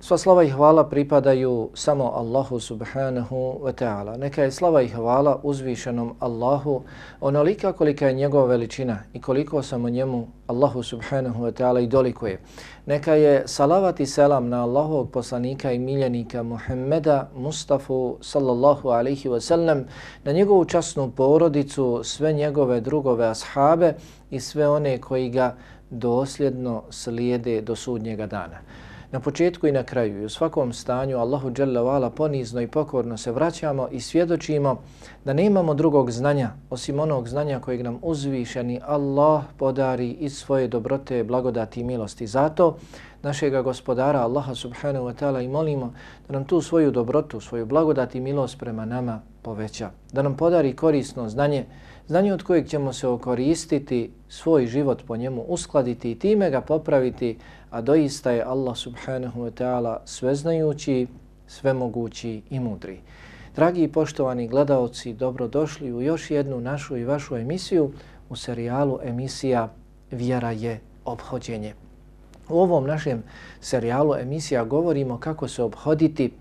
Sva slava i hvala pripadaju samo Allahu subhanahu wa ta'ala. Neka je slava i hvala uzvišenom Allahu onolika kolika je njegova veličina i koliko samo njemu Allahu subhanahu wa ta'ala i dolikuje. Neka je salavat i selam na Allahovog poslanika i miljenika Muhammeda Mustafa sallallahu alaihi wa sallam, na njegovu časnu porodicu, sve njegove drugove ashabe i sve one koji ga dosljedno slijede do sudnjega dana. Na početku i na kraju i u svakom stanju Allahu Jalla wa'ala ponizno i pokorno se vraćamo i svjedočimo da nemamo drugog znanja osim onog znanja kojeg nam uzvišeni Allah podari iz svoje dobrote, blagodati i milosti. Zato našega gospodara Allaha subhanahu wa ta'ala i molimo da nam tu svoju dobrotu, svoju blagodat i milost prema nama poveća. Da nam podari korisno znanje, znanje od kojeg ćemo se okoristiti, svoj život po njemu uskladiti i time ga popraviti, a doista je Allah subhanahu wa ta'ala sveznajući, svemogući i mudri. Dragi i poštovani gledalci, dobrodošli u još jednu našu i vašu emisiju u serijalu emisija Vjera je obhođenje. U ovom našem serijalu emisija govorimo kako se obhoditi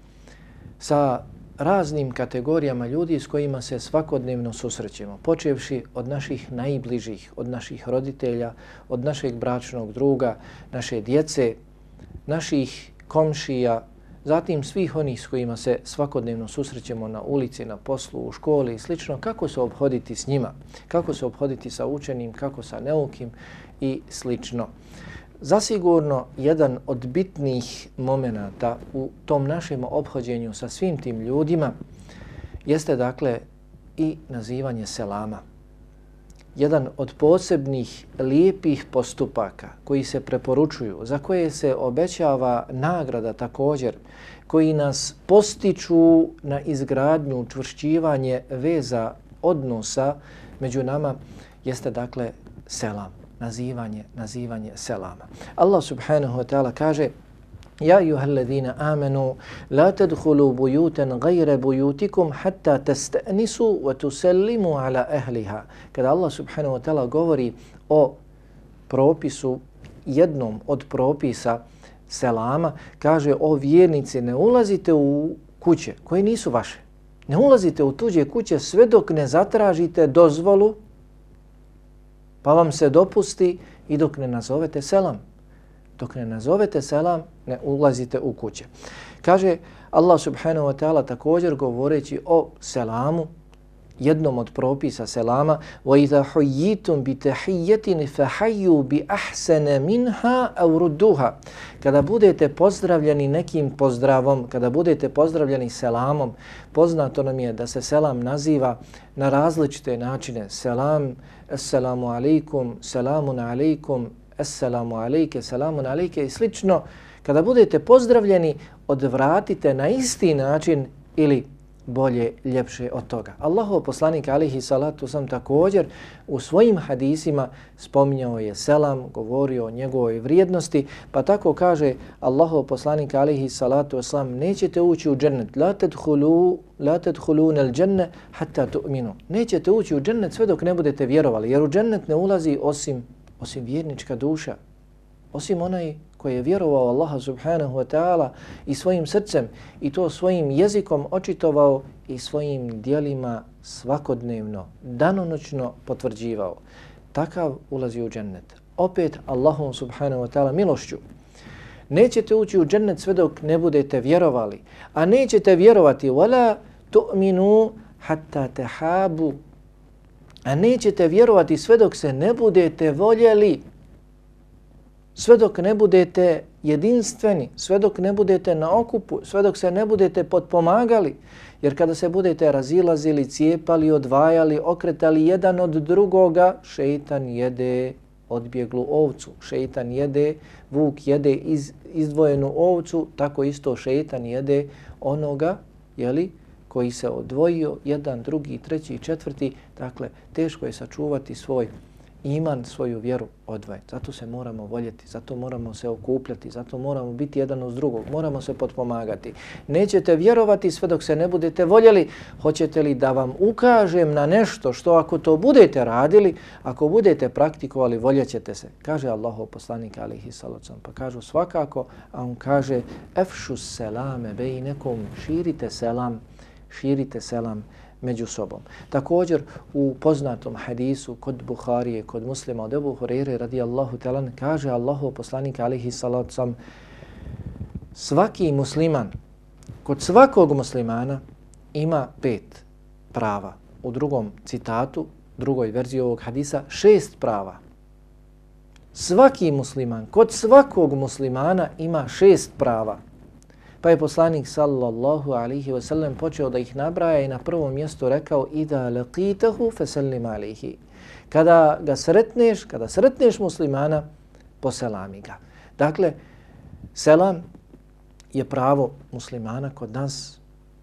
sa raznim kategorijama ljudi s kojima se svakodnevno susrećemo, počevši od naših najbližih, od naših roditelja, od našeg bračnog druga, naše djece, naših komšija, zatim svih onih s kojima se svakodnevno susrećemo na ulici, na poslu, u školi i slično, kako se obhoditi s njima, kako se obhoditi sa učenim, kako sa neukim i slično. Zasigurno jedan od bitnih momenata u tom našem obhođenju sa svim tim ljudima jeste dakle i nazivanje selama. Jedan od posebnih lijepih postupaka koji se preporučuju, za koje se obećava nagrada također, koji nas postiču na izgradnju, čvršćivanje veza odnosa među nama, jeste dakle selam nazivanje, nazivanje selama. Allah subhanahu wa ta'ala kaže Ja ayyuhalladhina amanu la tadkhulu buyutan ghayra buyutikum hatta tasta'nisu wa tusallimu ala ahliha. Kada Allah subhanahu wa ta'ala govori o propisu jednom od propisa selama, kaže o vjernici ne ulazite u kuće koje nisu vaše. Ne ulazite u tuđe kuće sve dok ne zatražite dozvolu pa vam se dopusti i dok ne nazovete selam. Dok ne nazovete selam, ne ulazite u kuće. Kaže Allah subhanahu wa ta'ala također govoreći o selamu, jednom od propisa selama وَإِذَا حُيِّتُمْ بِتَحِيَّتِنِ فَحَيُّوا بِأَحْسَنَ مِنْهَا أَوْ رُدُّهَا Kada budete pozdravljeni nekim pozdravom, kada budete pozdravljeni selamom, poznato nam je da se selam naziva na različite načine. Selam, assalamu alaikum, salamun alaikum, assalamu alaike, salamun alaike i slično. Kada budete pozdravljeni, odvratite na isti način ili bolje, ljepše od toga. Allahov poslanik alihi salatu sam također u svojim hadisima spominjao je selam, govorio o njegovoj vrijednosti, pa tako kaže Allahov poslanik alihi salatu sam nećete ući u džennet, la tedhulu, la tadkhuluna al dženne hatta tu'minu. Nećete ući u džennet sve dok ne budete vjerovali, jer u džennet ne ulazi osim osim vjernička duša, osim onaj koji je vjerovao Allaha subhanahu wa ta'ala i svojim srcem i to svojim jezikom očitovao i svojim dijelima svakodnevno, danonoćno potvrđivao. Takav ulazi u džennet. Opet Allahom subhanahu wa ta'ala milošću. Nećete ući u džennet sve dok ne budete vjerovali, a nećete vjerovati wala tu'minu hatta tehabu. A nećete vjerovati sve dok se ne budete voljeli sve dok ne budete jedinstveni, sve dok ne budete na okupu, sve dok se ne budete potpomagali, jer kada se budete razilazili, cijepali, odvajali, okretali jedan od drugoga, šeitan jede odbjeglu ovcu, šeitan jede, vuk jede iz, izdvojenu ovcu, tako isto šeitan jede onoga, jeli, koji se odvojio, jedan, drugi, treći, četvrti, dakle, teško je sačuvati svoj iman, svoju vjeru odvajati. Zato se moramo voljeti, zato moramo se okupljati, zato moramo biti jedan uz drugog, moramo se potpomagati. Nećete vjerovati sve dok se ne budete voljeli. Hoćete li da vam ukažem na nešto što ako to budete radili, ako budete praktikovali, voljećete se. Kaže Allahov poslanik alihi salacom. Pa kažu svakako, a on kaže efšu selame bejnekom, širite selam, širite selam među sobom. Također u poznatom hadisu kod Buharije, kod muslima od Ebu Hurere radijallahu talan kaže Allahu poslanik alihi salacom svaki musliman, kod svakog muslimana ima pet prava. U drugom citatu, drugoj verziji ovog hadisa, šest prava. Svaki musliman, kod svakog muslimana ima šest prava. Pa je poslanik sallallahu alihi wasallam počeo da ih nabraja i na prvom mjestu rekao Ida laqitahu fasallim alihi. Kada ga sretneš, kada sretneš muslimana, poselami ga. Dakle, selam je pravo muslimana kod nas,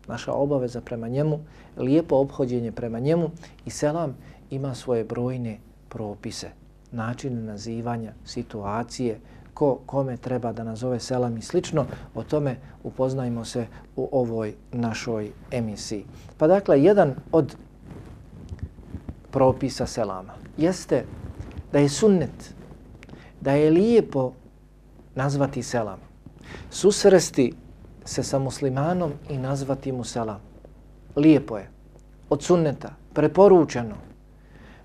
naša obaveza prema njemu, lijepo obhođenje prema njemu i selam ima svoje brojne propise, načine nazivanja, situacije, ko kome treba da nazove selam i slično, o tome upoznajmo se u ovoj našoj emisiji. Pa dakle, jedan od propisa selama jeste da je sunnet, da je lijepo nazvati selam. Susresti se sa muslimanom i nazvati mu selam. Lijepo je. Od sunneta. Preporučeno.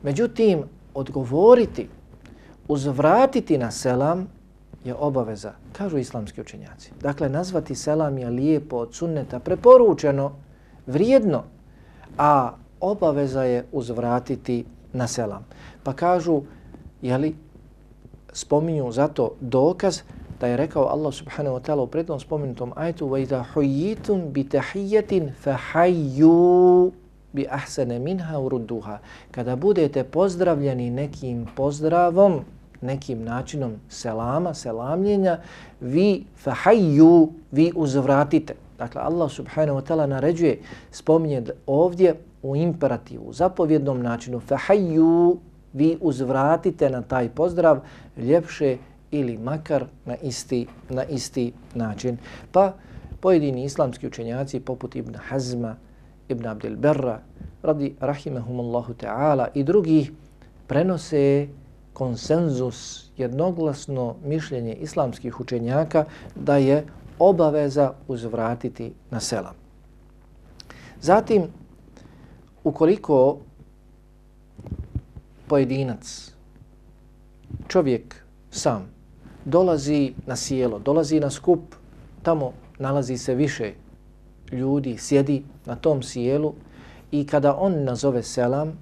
Međutim, odgovoriti, uzvratiti na selam je obaveza, kažu islamski učenjaci. Dakle, nazvati selam je lijepo od sunneta, preporučeno, vrijedno, a obaveza je uzvratiti na selam. Pa kažu, jeli, spominju zato dokaz da je rekao Allah subhanahu wa ta'ala u prednom spomenutom ajtu وَإِذَا حُيِّتُمْ بِتَحِيَّةٍ فَحَيُّوا بِأَحْسَنَ مِنْهَا uruduha. Kada budete pozdravljeni nekim pozdravom, nekim načinom selama, selamljenja, vi fahayyu, vi uzvratite. Dakle, Allah subhanahu wa ta'ala naređuje, spominje ovdje u imperativu, u zapovjednom načinu, fahayyu, vi uzvratite na taj pozdrav ljepše ili makar na isti, na isti način. Pa pojedini islamski učenjaci poput Ibn Hazma, Ibn Abdel Berra, radi rahimahumullahu ta'ala i drugih prenose konsenzus, jednoglasno mišljenje islamskih učenjaka da je obaveza uzvratiti na selam. Zatim, ukoliko pojedinac, čovjek sam, dolazi na sjelo, dolazi na skup, tamo nalazi se više ljudi, sjedi na tom sjelu i kada on nazove selam,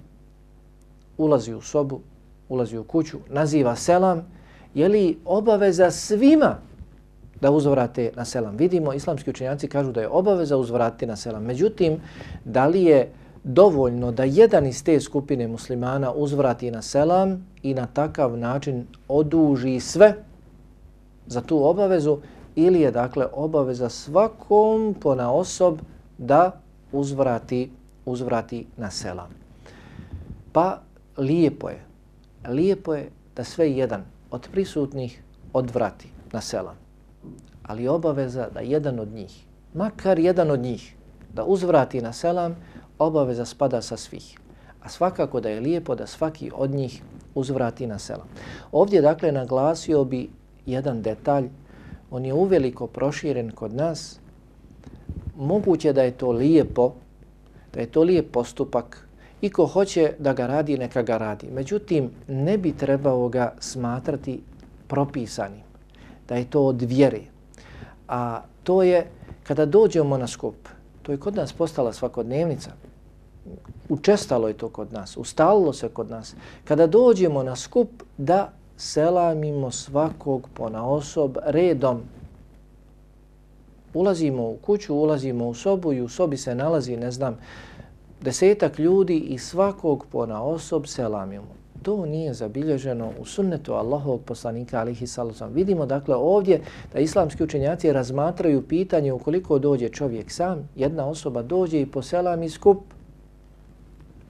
ulazi u sobu, ulazi u kuću, naziva selam, je li obaveza svima da uzvrate na selam? Vidimo, islamski učenjaci kažu da je obaveza uzvrati na selam. Međutim, da li je dovoljno da jedan iz te skupine muslimana uzvrati na selam i na takav način oduži sve za tu obavezu ili je dakle obaveza svakom pona osob da uzvrati, uzvrati na selam. Pa lijepo je lijepo je da sve jedan od prisutnih odvrati na selam. Ali obaveza da jedan od njih, makar jedan od njih, da uzvrati na selam, obaveza spada sa svih. A svakako da je lijepo da svaki od njih uzvrati na selam. Ovdje dakle naglasio bi jedan detalj, on je uveliko proširen kod nas, moguće da je to lijepo, da je to lijep postupak, I ko hoće da ga radi, neka ga radi. Međutim, ne bi trebao ga smatrati propisanim. Da je to od vjere. A to je kada dođemo na skup. To je kod nas postala svakodnevnica. Učestalo je to kod nas. Ustalilo se kod nas. Kada dođemo na skup da selamimo svakog pona osob redom. Ulazimo u kuću, ulazimo u sobu i u sobi se nalazi, ne znam, desetak ljudi i svakog pona osob selamimo. To nije zabilježeno u sunnetu Allahovog poslanika alihi salusom. Vidimo dakle ovdje da islamski učenjaci razmatraju pitanje ukoliko dođe čovjek sam, jedna osoba dođe i poselami skup.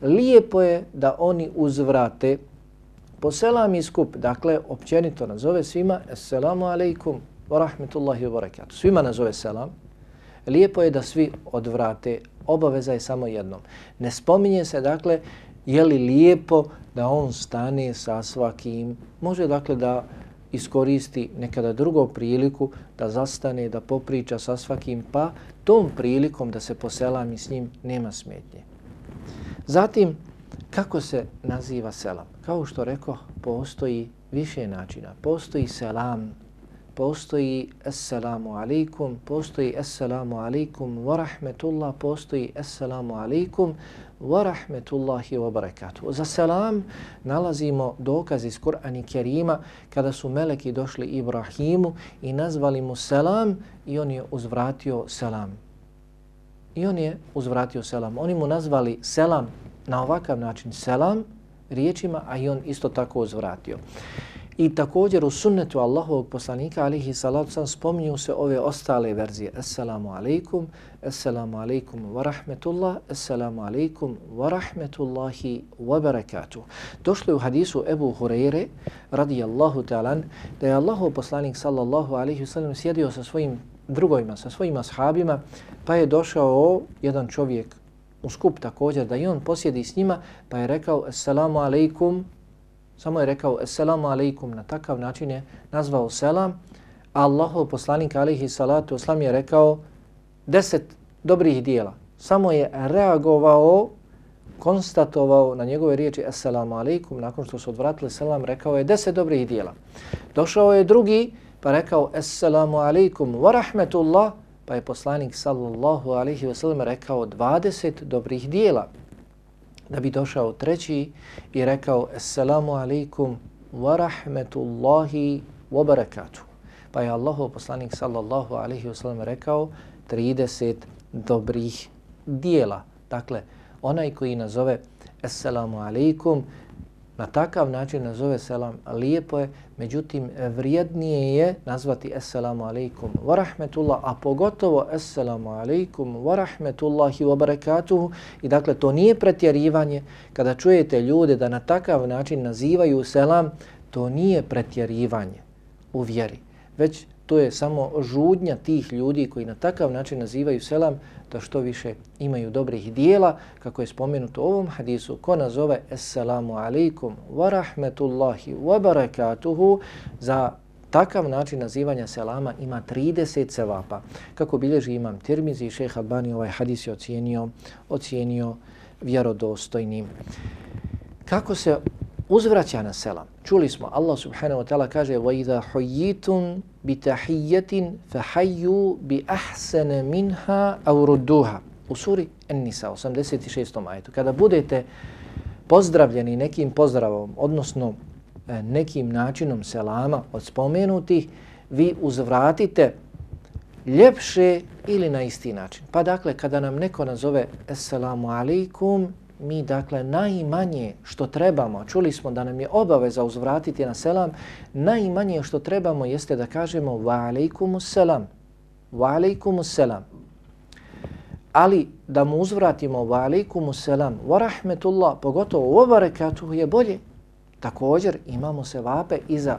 Lijepo je da oni uzvrate poselami skup, dakle, općenito nazove svima Esselamu alaikum wa rahmetullahi wa barakatuh. Svima nazove selam. Lijepo je da svi odvrate, obaveza je samo jednom. Ne spominje se, dakle, je li lijepo da on stane sa svakim. Može, dakle, da iskoristi nekada drugo priliku da zastane, da popriča sa svakim, pa tom prilikom da se poselami s njim nema smetnje. Zatim, kako se naziva selam? Kao što rekao, postoji više načina. Postoji selam, postoji assalamu alaikum, postoji assalamu alaikum wa rahmetullah, postoji assalamu alaikum wa rahmetullahi wa barakatuh. Za selam nalazimo dokaz iz Kur'ana Kerima kada su meleki došli Ibrahimu i nazvali mu selam i on je uzvratio selam. I on je uzvratio selam. Oni mu nazvali selam na ovakav način selam riječima, a i on isto tako uzvratio. I također u sunnetu Allahovog poslanika alihi salatu sam spominju se ove ostale verzije. Assalamu alaikum, assalamu alaikum wa rahmetullah, assalamu alaikum wa rahmetullahi wa barakatuh. Došlo je u hadisu Ebu Hureyre radijallahu ta'alan da je Allahov poslanik sallallahu alaihi sallam sjedio sa svojim drugovima, sa svojim ashabima, pa je došao jedan čovjek u skup također da i on posjedi s njima, pa je rekao assalamu alaikum Samo je rekao Assalamu alaikum, na takav način je nazvao selam. Allahov poslanik alaihi salatu oslam je rekao deset dobrih dijela. Samo je reagovao, konstatovao na njegove riječi Assalamu alaikum, nakon što su odvratili selam, rekao je deset dobrih dijela. Došao je drugi, pa rekao Assalamu alaikum wa rahmetullah, pa je poslanik sallallahu alaihi ve sellem rekao 20 dobrih dijela da bi došao treći i rekao Assalamu alaikum wa rahmetullahi wa barakatuh. Pa je Allahov poslanik sallallahu alaihi wa sallam rekao 30 dobrih dijela. Dakle, onaj koji nazove Assalamu alaikum na takav način nazove selam lijepo je, međutim vrijednije je nazvati assalamu alaikum wa rahmetullah, a pogotovo assalamu alaikum wa rahmetullahi wa barakatuhu. I dakle, to nije pretjerivanje. Kada čujete ljude da na takav način nazivaju selam, to nije pretjerivanje u vjeri, već to je samo žudnja tih ljudi koji na takav način nazivaju selam da što više imaju dobrih dijela, kako je spomenuto u ovom hadisu, ko nazove Assalamu alaikum wa rahmetullahi wa barakatuhu, za takav način nazivanja selama ima 30 sevapa. Kako bilježi imam Tirmizi i šeha Albani ovaj hadis je ocijenio, ocijenio vjerodostojnim. Kako se uzvraća na selam. Čuli smo, Allah subhanahu wa ta'ala kaže وَإِذَا حُيِّتُمْ بِتَحِيَّةٍ فَحَيُّوا بِأَحْسَنَ مِنْهَا أَوْ رُدُّهَا U suri An-Nisa, 86. ajetu. Kada budete pozdravljeni nekim pozdravom, odnosno e, nekim načinom selama od spomenutih, vi uzvratite ljepše ili na isti način. Pa dakle, kada nam neko nazove Assalamu alaikum, mi dakle najmanje što trebamo, čuli smo da nam je obaveza uzvratiti na selam, najmanje što trebamo jeste da kažemo wa alaikumus selam, wa alaikumus selam. Ali da mu uzvratimo wa alaikumus selam, wa rahmetullah, pogotovo u barakatuhu je bolje. Također imamo se vape i za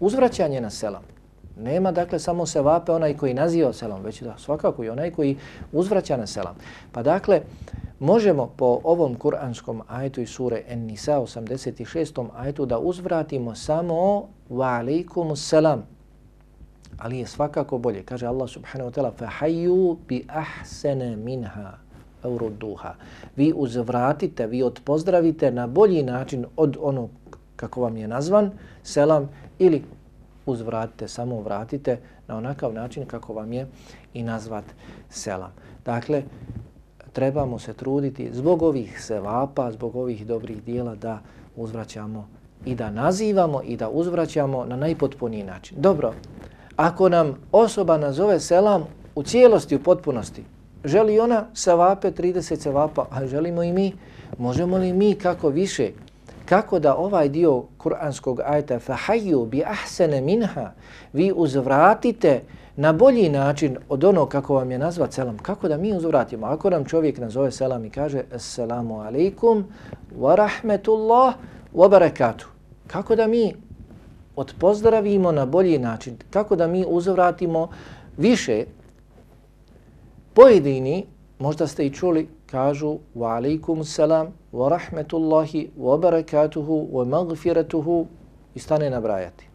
uzvraćanje na selam. Nema dakle samo se vape onaj koji naziva selam, već da svakako i onaj koji uzvraća na selam. Pa dakle, možemo po ovom kuranskom ajetu iz sure En-Nisa 86. ajetu da uzvratimo samo wa alaikum salam. Ali je svakako bolje. Kaže Allah subhanahu wa ta'ala فَحَيُّ بِأَحْسَنَ مِنْهَا اُرُدُّهَا Vi uzvratite, vi odpozdravite na bolji način od onog kako vam je nazvan, selam, ili uzvratite, samo vratite na onakav način kako vam je i nazvat selam. Dakle, trebamo se truditi zbog ovih sevapa, zbog ovih dobrih dijela da uzvraćamo i da nazivamo i da uzvraćamo na najpotpuniji način. Dobro, ako nam osoba nazove selam u cijelosti, u potpunosti, želi ona sevape, 30 sevapa, a želimo i mi, možemo li mi kako više, kako da ovaj dio kuranskog ajta fahayyu bi ahsana minha vi uzvratite na bolji način od ono kako vam je nazva selam, kako da mi uzvratimo? Ako nam čovjek nazove selam i kaže Assalamu alaikum wa rahmetullah wa barakatuh. Kako da mi odpozdravimo na bolji način? Kako da mi uzvratimo više? Pojedini, možda ste i čuli, kažu wa alaikum salam wa rahmetullahi wa barakatuhu wa magfiratuhu i stane nabrajati.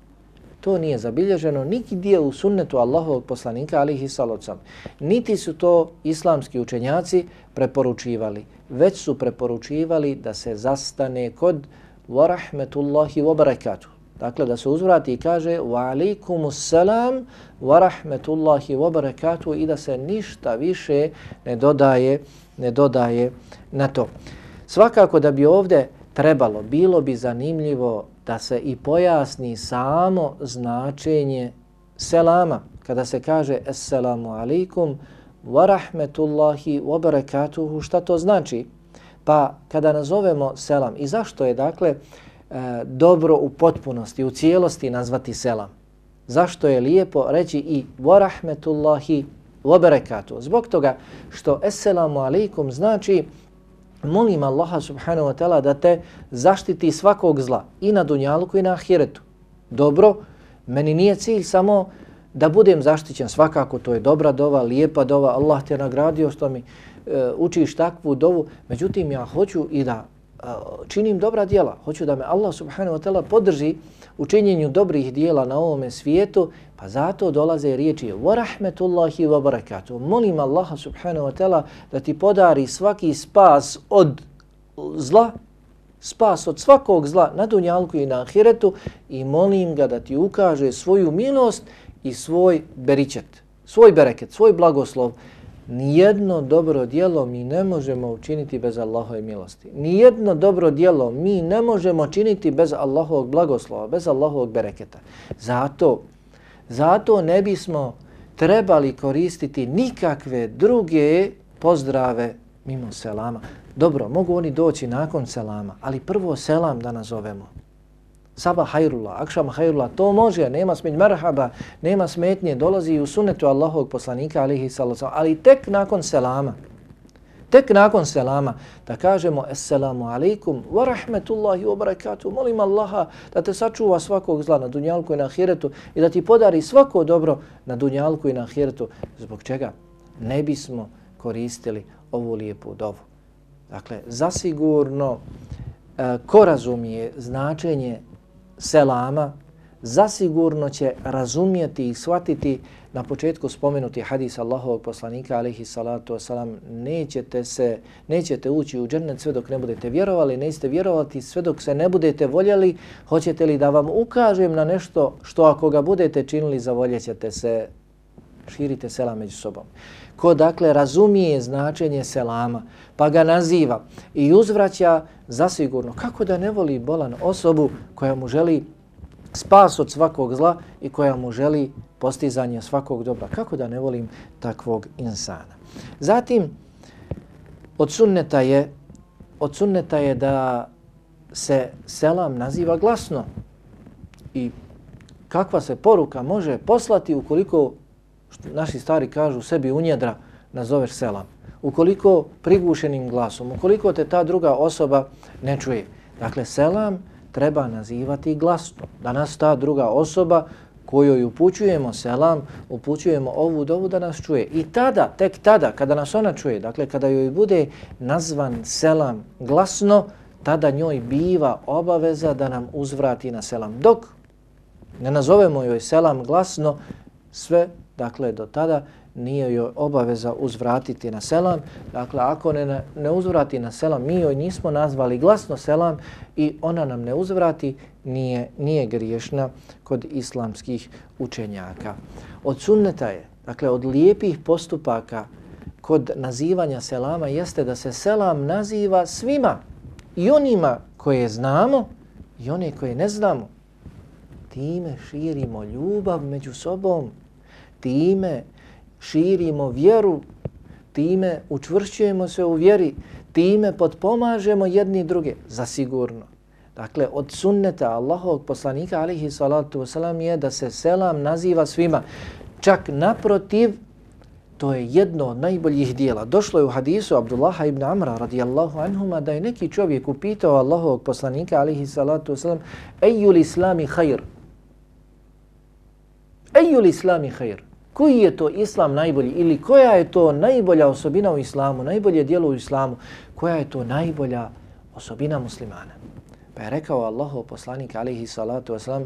To nije zabilježeno nigdje u sunnetu Allahovog poslanika alihi salocam. Niti su to islamski učenjaci preporučivali, već su preporučivali da se zastane kod wa rahmetullahi wa barakatuhu. Dakle, da se uzvrati i kaže wa alaikum salam wa rahmetullahi wa barakatuhu i da se ništa više ne dodaje ne dodaje na to. Svakako da bi ovdje trebalo, bilo bi zanimljivo da se i pojasni samo značenje selama. Kada se kaže Assalamu alaikum wa rahmetullahi wa barakatuhu, šta to znači? Pa kada nazovemo selam i zašto je dakle e, dobro u potpunosti, u cijelosti nazvati selam? Zašto je lijepo reći i wa rahmetullahi وبركاته Zbog toga što Esselamu alaikum znači molim Allaha subhanahu wa ta'ala da te zaštiti svakog zla i na dunjalku i na ahiretu. Dobro, meni nije cilj samo da budem zaštićen svakako, to je dobra dova, lijepa dova, Allah te nagradio što mi e, učiš takvu dovu, međutim ja hoću i da e, činim dobra djela, hoću da me Allah subhanahu wa ta'ala podrži u činjenju dobrih dijela na ovome svijetu, pa zato dolaze riječi wa rahmetullahi wa barakatuh. Molim Allaha subhanahu wa ta'ala da ti podari svaki spas od zla, spas od svakog zla na dunjalku i na ahiretu i molim ga da ti ukaže svoju milost i svoj beričet, svoj bereket, svoj blagoslov Nijedno dobro dijelo mi ne možemo učiniti bez Allahove milosti. Nijedno dobro dijelo mi ne možemo činiti bez Allahovog blagoslova, bez Allahovog bereketa. Zato, zato ne bismo trebali koristiti nikakve druge pozdrave mimo selama. Dobro, mogu oni doći nakon selama, ali prvo selam da nazovemo. Sabah hajrula, akšam hajrula, to može, nema smetnje, merhaba, nema smetnje, dolazi u sunetu Allahovog poslanika, alihi sallam, ali tek nakon selama, tek nakon selama, da kažemo, assalamu alaikum, wa rahmetullahi wa barakatuh, molim Allaha da te sačuva svakog zla na dunjalku i na ahiretu i da ti podari svako dobro na dunjalku i na ahiretu. Zbog čega? Ne bismo koristili ovu lijepu dovu. Dakle, zasigurno, eh, ko razumije značenje selama, zasigurno će razumjeti i shvatiti na početku spomenuti hadis Allahovog poslanika alaihi salatu wasalam nećete se, nećete ući u džennet sve dok ne budete vjerovali, nećete vjerovati sve dok se ne budete voljeli, hoćete li da vam ukažem na nešto što ako ga budete činili zavoljećete se, širite selam među sobom. Ko dakle razumije značenje selama, pa ga naziva i uzvraća zasigurno. Kako da ne voli bolan osobu koja mu želi spas od svakog zla i koja mu želi postizanje svakog dobra? Kako da ne volim takvog insana? Zatim, od sunneta je, od sunneta je da se selam naziva glasno i kakva se poruka može poslati ukoliko što naši stari kažu sebi unjedra nazoveš selam ukoliko prigušenim glasom, ukoliko te ta druga osoba ne čuje. Dakle, selam treba nazivati glasno, da nas ta druga osoba kojoj upućujemo selam, upućujemo ovu dovu da nas čuje. I tada, tek tada, kada nas ona čuje, dakle, kada joj bude nazvan selam glasno, tada njoj biva obaveza da nam uzvrati na selam. Dok ne nazovemo joj selam glasno, sve, dakle, do tada nije joj obaveza uzvratiti na selam. Dakle, ako ne, ne uzvrati na selam, mi joj nismo nazvali glasno selam i ona nam ne uzvrati, nije, nije griješna kod islamskih učenjaka. Od sunneta je, dakle, od lijepih postupaka kod nazivanja selama jeste da se selam naziva svima i onima koje znamo i one koje ne znamo. Time širimo ljubav među sobom, time širimo vjeru, time učvršćujemo se u vjeri, time potpomažemo jedni druge, zasigurno. Dakle, od sunneta Allahovog poslanika, alihi salatu wasalam, je da se selam naziva svima. Čak naprotiv, To je jedno od najboljih dijela. Došlo je u hadisu Abdullaha ibn Amra radijallahu anhuma da je neki čovjek upitao Allahovog poslanika alihi salatu wasalam Ejul islami hajr? Ejul islami hajr? Koji je to islam najbolji ili koja je to najbolja osobina u islamu, najbolje dijelo u islamu, koja je to najbolja osobina muslimana? Pa je rekao Allahov poslanik alihi salatu wasalam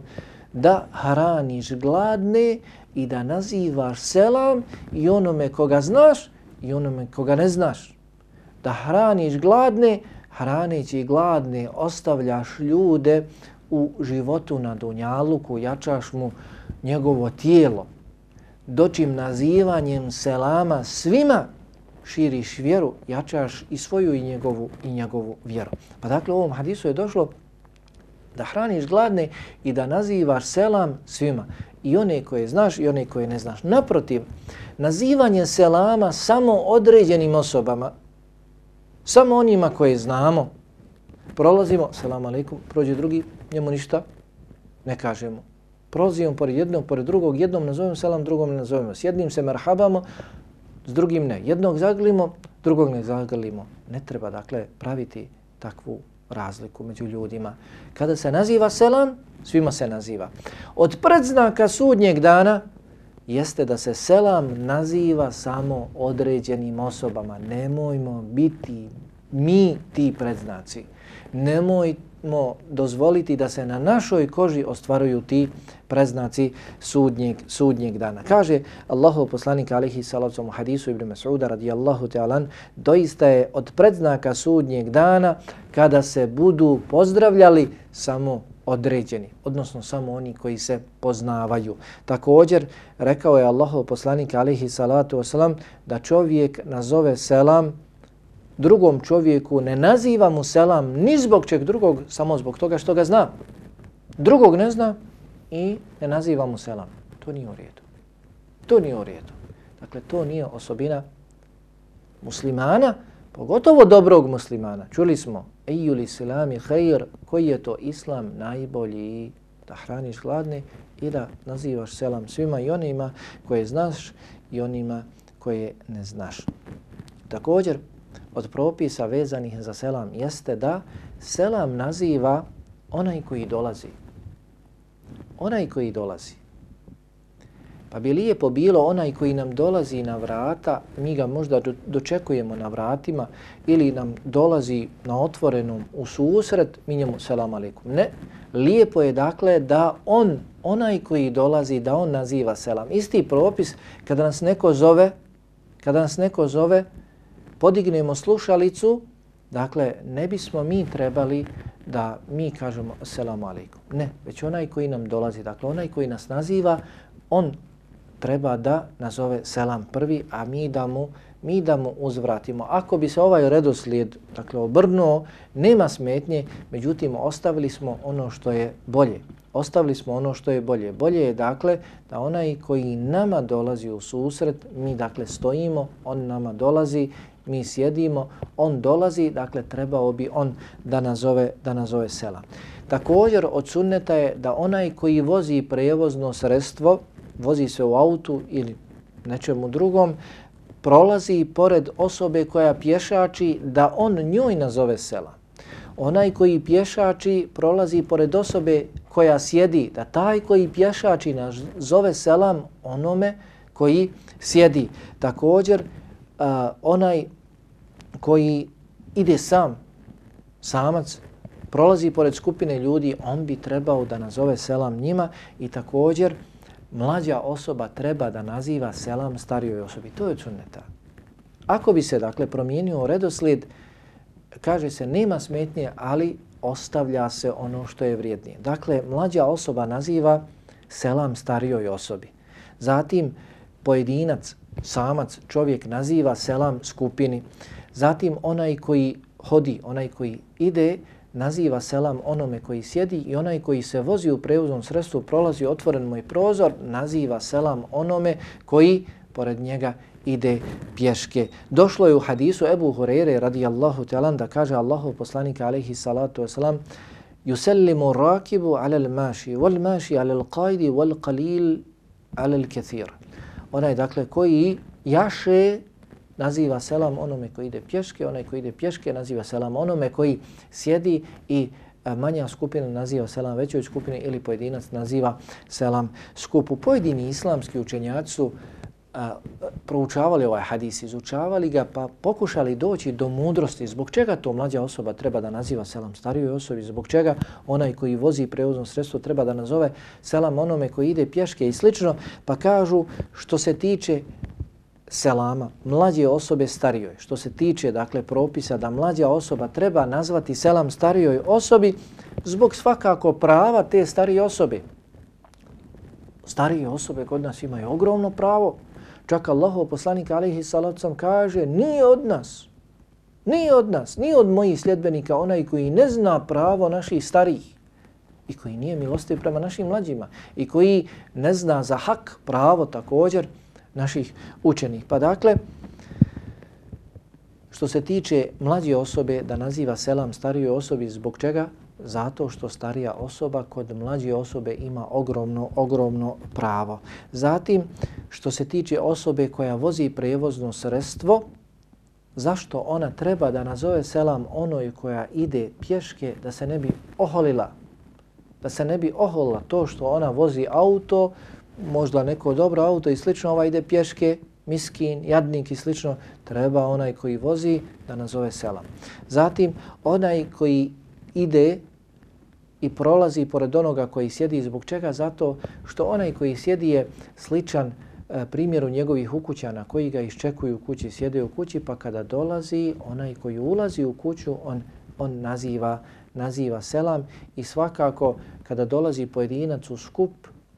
da hraniš gladne i da nazivaš selam i onome koga znaš i onome koga ne znaš. Da hraniš gladne, hraneći gladne, ostavljaš ljude u životu na dunjaluku, jačaš mu njegovo tijelo. Dočim nazivanjem selama svima širiš vjeru, jačaš i svoju i njegovu i njegovu vjeru. Pa dakle u ovom hadisu je došlo da hraniš gladne i da nazivaš selam svima. I one koje znaš i one koje ne znaš. Naprotiv, nazivanje selama samo određenim osobama, samo onima koje znamo, prolazimo, selam alaikum, prođe drugi, njemu ništa ne kažemo. Prozivom pored jednog, pored drugog, jednom nazovemo selam, drugom ne nazovemo. S jednim se merhabamo, s drugim ne. Jednog zagrlimo, drugog ne zagrlimo. Ne treba, dakle, praviti takvu razliku među ljudima. Kada se naziva selam, svima se naziva. Od predznaka sudnjeg dana jeste da se selam naziva samo određenim osobama. Nemojmo biti mi ti predznaci. Nemojmo dozvoliti da se na našoj koži ostvaruju ti preznaci sudnjeg, sudnjeg dana. Kaže Allahov poslanik alihi salacom u hadisu Ibn Mas'uda radijallahu ta'alan doista je od predznaka sudnjeg dana kada se budu pozdravljali samo određeni, odnosno samo oni koji se poznavaju. Također, rekao je Allahov poslanik alihi salatu wasalam da čovjek nazove selam drugom čovjeku, ne naziva mu selam ni zbog čeg drugog, samo zbog toga što ga zna. Drugog ne zna i ne naziva mu selam. To nije u redu. To nije u redu. Dakle, to nije osobina muslimana, pogotovo dobrog muslimana. Čuli smo, ejul islam je hajr, koji je to islam najbolji da hraniš hladne i da nazivaš selam svima i onima koje znaš i onima koje ne znaš. Također, od propisa vezanih za selam jeste da selam naziva onaj koji dolazi. Onaj koji dolazi. Pa bi lijepo bilo onaj koji nam dolazi na vrata, mi ga možda dočekujemo na vratima ili nam dolazi na otvorenom u susret, mi njemu selam alaikum. Ne, lijepo je dakle da on, onaj koji dolazi, da on naziva selam. Isti propis kada nas neko zove, kada nas neko zove, podignemo slušalicu, dakle ne bismo mi trebali da mi kažemo selam alaikum. Ne, već onaj koji nam dolazi, dakle onaj koji nas naziva, on treba da nazove selam prvi, a mi da mu, mi da mu uzvratimo. Ako bi se ovaj redoslijed dakle, obrnuo, nema smetnje, međutim ostavili smo ono što je bolje. Ostavili smo ono što je bolje. Bolje je dakle da onaj koji nama dolazi u susret, mi dakle stojimo, on nama dolazi, mi sjedimo, on dolazi, dakle trebao bi on da nazove, da nazove sela. Također od sunneta je da onaj koji vozi prevozno sredstvo, vozi se u autu ili nečemu drugom, prolazi pored osobe koja pješači da on njoj nazove sela. Onaj koji pješači prolazi pored osobe koja sjedi, da taj koji pješači nazove selam onome koji sjedi. Također, uh, onaj koji ide sam, samac, prolazi pored skupine ljudi, on bi trebao da nazove selam njima i također mlađa osoba treba da naziva selam starijoj osobi. To je sunneta. Ako bi se dakle promijenio redoslijed, kaže se nema smetnje, ali ostavlja se ono što je vrijednije. Dakle, mlađa osoba naziva selam starijoj osobi. Zatim, pojedinac, samac, čovjek naziva selam skupini. Zatim, onaj koji hodi, onaj koji ide, naziva selam onome koji sjedi i onaj koji se vozi u preuzom sredstvu, prolazi otvoren moj prozor, naziva selam onome koji pored njega ide pješke. Došlo je u hadisu Ebu Hureyre radijallahu talan da kaže Allahu poslanika alaihi salatu wasalam Yusallimu rakibu alal maši, wal-maši alal qajdi, wal-qalil alal kathir. Onaj dakle koji jaše naziva selam onome koji ide pješke, onaj koji ide pješke naziva selam onome koji sjedi i e, manja skupina naziva selam većoj skupini ili pojedinac naziva selam skupu. Pojedini islamski učenjaci su a, proučavali ovaj hadis, izučavali ga, pa pokušali doći do mudrosti. Zbog čega to mlađa osoba treba da naziva selam starijoj osobi? Zbog čega onaj koji vozi prevozno sredstvo treba da nazove selam onome koji ide pješke i slično? Pa kažu što se tiče selama mlađe osobe starijoj. Što se tiče dakle propisa da mlađa osoba treba nazvati selam starijoj osobi zbog svakako prava te starije osobe. Starije osobe kod nas imaju ogromno pravo. Čak Allahov poslanik alejhi salacom kaže ni od nas ni od nas, ni od mojih sljedbenika onaj koji ne zna pravo naših starih i koji nije milostiv prema našim mlađima i koji ne zna za hak pravo također naših učenih. Pa dakle, što se tiče mlađe osobe da naziva selam starijoj osobi, zbog čega? Zato što starija osoba kod mlađe osobe ima ogromno, ogromno pravo. Zatim, što se tiče osobe koja vozi prevozno sredstvo, zašto ona treba da nazove selam onoj koja ide pješke da se ne bi oholila? Da se ne bi oholila to što ona vozi auto, možda neko dobro auto i slično, ova ide pješke, miskin, jadnik i slično, treba onaj koji vozi da nazove selam. Zatim, onaj koji ide i prolazi pored onoga koji sjedi, zbog čega? Zato što onaj koji sjedi je sličan e, primjeru njegovih ukućana koji ga iščekuju u kući, sjede u kući, pa kada dolazi, onaj koji ulazi u kuću, on, on naziva, naziva selam. I svakako kada dolazi pojedinac u skup,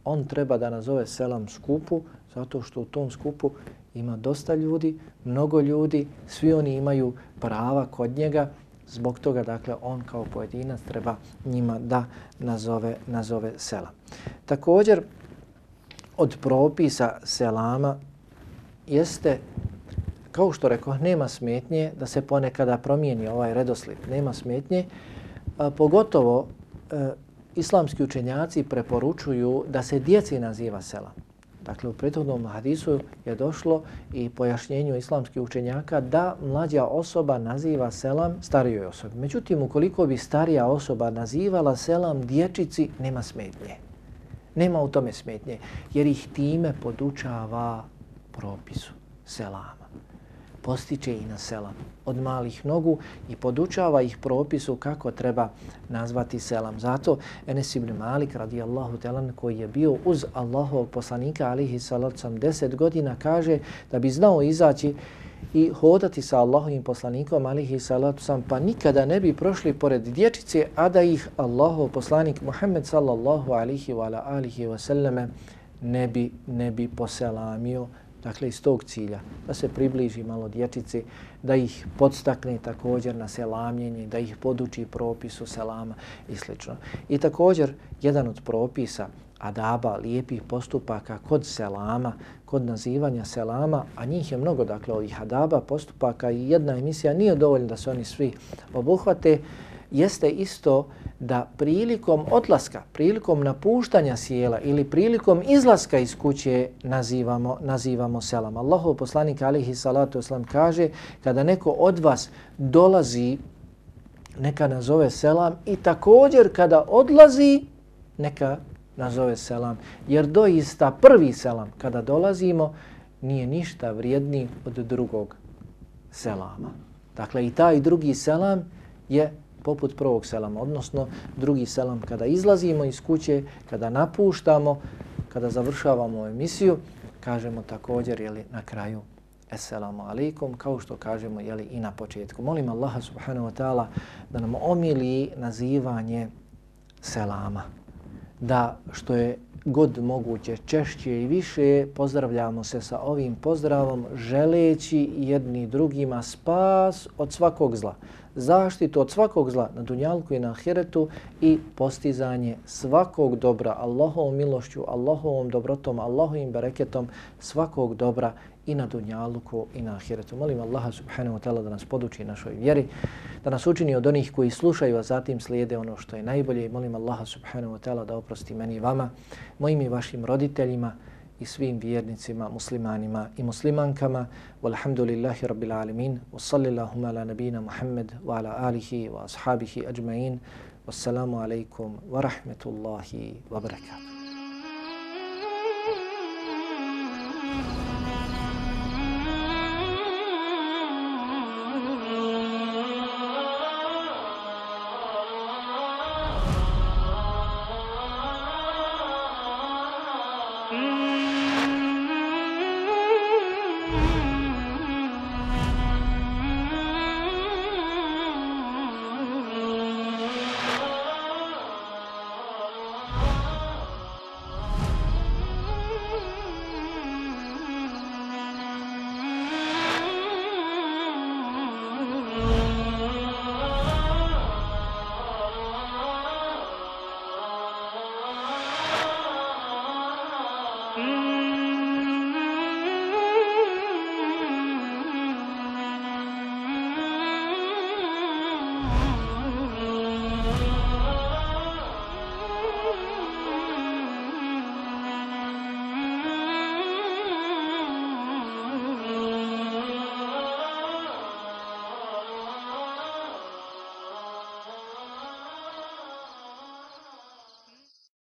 on treba da nazove selam skupu zato što u tom skupu ima dosta ljudi, mnogo ljudi, svi oni imaju prava kod njega, zbog toga dakle on kao pojedinac treba njima da nazove, nazove selam. Također od propisa selama jeste kao što rekao, nema smetnje da se ponekada promijeni ovaj redoslijed, nema smetnje, a, pogotovo e, islamski učenjaci preporučuju da se djeci naziva selam. Dakle, u prethodnom hadisu je došlo i pojašnjenju islamskih učenjaka da mlađa osoba naziva selam starijoj osobi. Međutim, ukoliko bi starija osoba nazivala selam dječici, nema smetnje. Nema u tome smetnje, jer ih time podučava propisu selam postiče i na selam od malih nogu i podučava ih propisu kako treba nazvati selam. Zato Enes ibn Malik radijallahu telan koji je bio uz Allahovog poslanika alihi salacom deset godina kaže da bi znao izaći i hodati sa Allahovim poslanikom alihi salacom pa nikada ne bi prošli pored dječice a da ih Allahov poslanik Muhammed sallallahu alihi wa alihi wa sallame ne bi, ne bi poselamio dakle iz tog cilja, da se približi malo dječici, da ih podstakne također na selamljenje, da ih poduči propisu selama i sl. I također, jedan od propisa adaba, lijepih postupaka kod selama, kod nazivanja selama, a njih je mnogo, dakle, ovih adaba, postupaka i jedna emisija nije dovoljna da se oni svi obuhvate, jeste isto da prilikom odlaska, prilikom napuštanja sjela ili prilikom izlaska iz kuće nazivamo, nazivamo selam. Allahov poslanik alihi salatu oslam kaže kada neko od vas dolazi neka nazove selam i također kada odlazi neka nazove selam. Jer doista prvi selam kada dolazimo nije ništa vrijedni od drugog selama. Dakle i taj drugi selam je poput prvog selama, odnosno drugi selam kada izlazimo iz kuće, kada napuštamo, kada završavamo emisiju, kažemo također jeli, na kraju Esselamu alaikum, kao što kažemo jeli, i na početku. Molim Allaha subhanahu wa ta'ala da nam omili nazivanje selama, da što je god moguće češće i više. Pozdravljamo se sa ovim pozdravom želeći jedni drugima spas od svakog zla zaštitu od svakog zla na dunjalku i na ahiretu i postizanje svakog dobra Allahovom milošću, Allahovom dobrotom, Allahovim bereketom svakog dobra i na dunjaluku i na ahiretu. Molim Allaha subhanahu wa ta'ala da nas poduči našoj vjeri, da nas učini od onih koji slušaju, a zatim slijede ono što je najbolje. Molim Allaha subhanahu wa ta'ala da oprosti meni i vama, mojim i vašim roditeljima i svim vjernicima, muslimanima i muslimankama. Walhamdulillahi rabbil alemin. Wassallillahum ala nabina Muhammed wa ala alihi wa ashabihi ajma'in. Wassalamu alaikum wa rahmetullahi wa barakatuh.